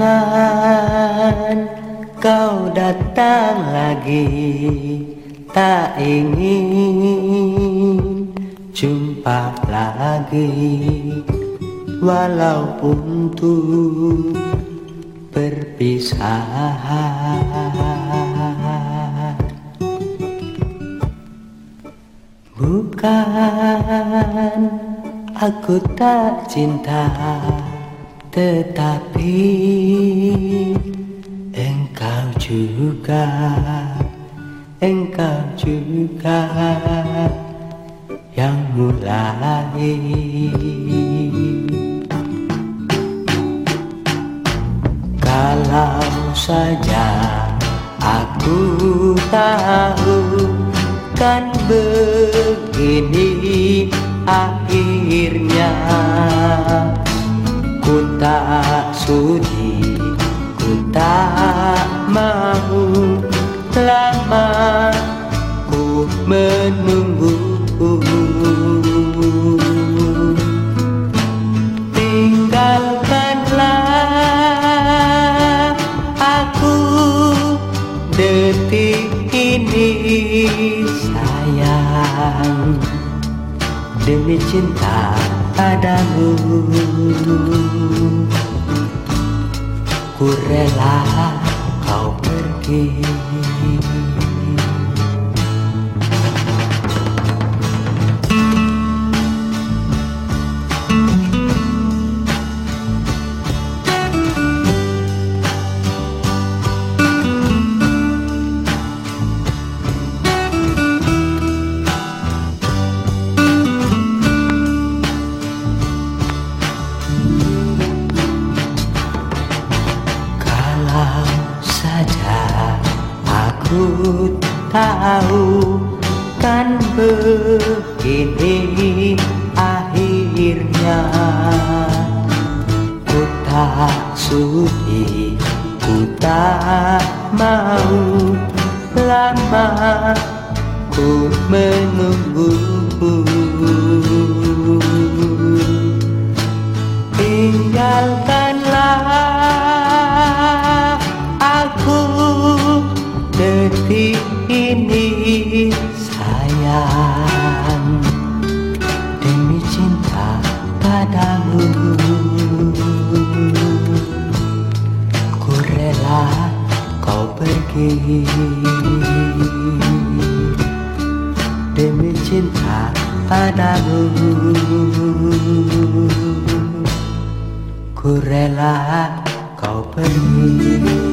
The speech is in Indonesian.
Jangan kau datang lagi. Tak ingin jumpa lagi. Walaupun tuh berpisah. Bukan aku tak cinta tetapi engkau juga Engkau juga yang mulai. Kalau saja aku tahu kan begini akhirnya tak sudi, ku tak mau lama ku menunggu. Tinggalkanlah aku detik ini sayang. Demi cinta padamu Ku rela kau pergi aku tahu kan begini akhirnya. Ku tak sudi, ku tak mau lama. Ku menunggu sayang Demi cinta padamu. Ku rela kau pergi. Demi cinta padamu. Ku rela kau pergi